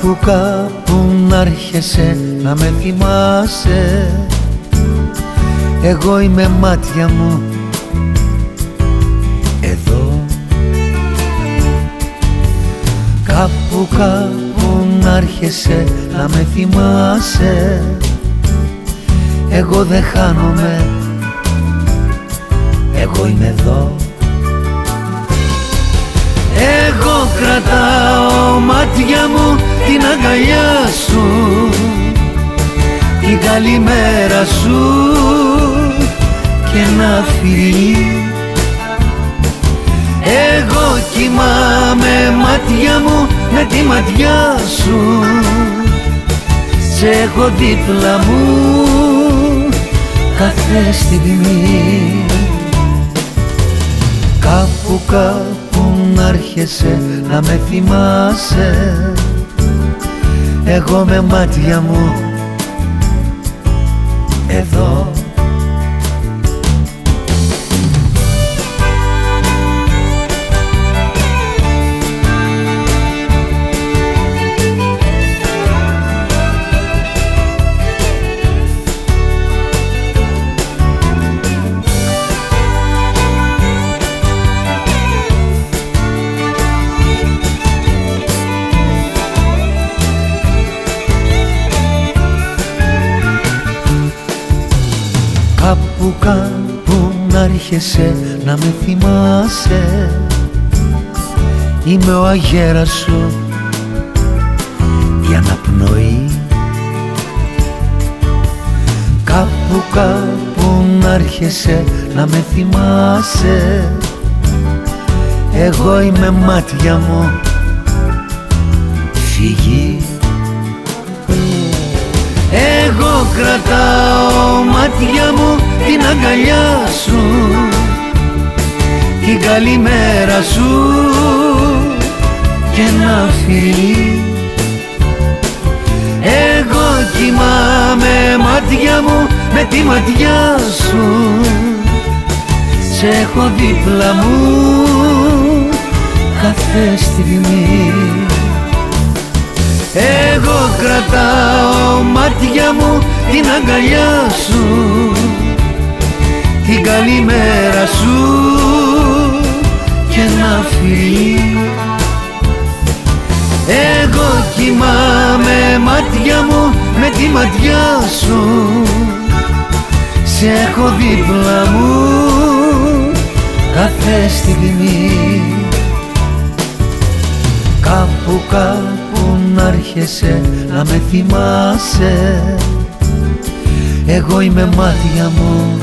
Κάπου κάπου να έρχεσαι να με θυμάσαι. Εγώ είμαι μάτια μου. Εδώ. Κάπου κάπου να έρχεσαι να με θυμάσαι. Εγώ δεν χάνομαι. Εγώ είμαι εδώ. Εγώ κρατάω μάτια μου την αγκαλιά σου Την καλημέρα σου και ένα φιλί Εγώ κοιμάμαι μάτια μου με τη ματιά σου Σε έχω δίπλα μου κάθε στιγμή. Κάπου κάπου να έρχεσαι να με θυμάσαι εγώ με μάτια μου. Εδώ Κάπου κάπου να έρχεσαι να με θυμάσαι. Είμαι ο αγέρας σου η αναπνοή. Κάπου κάπου να έρχεσαι να με θυμάσαι. Εγώ είμαι μάτια μου φυγή. Εγώ κρατάω μάτια μου την αγκαλιά σου την καλημέρα σου και ένα φιλί Εγώ κοιμάμαι μάτια μου με τη ματιά σου Σε έχω δίπλα μου κάθε στιγμή. Εγώ κρατάω μάτια μου την αγκαλιά σου την καλημέρα σου και ένα φιλί Εγώ κοιμάμαι μάτια μου με τη ματιά σου. Σε έχω δίπλα μου κάθε στιγμή. Κάπου κάπου να έρχεσαι να με θυμάσαι. Εγώ είμαι μάτια μου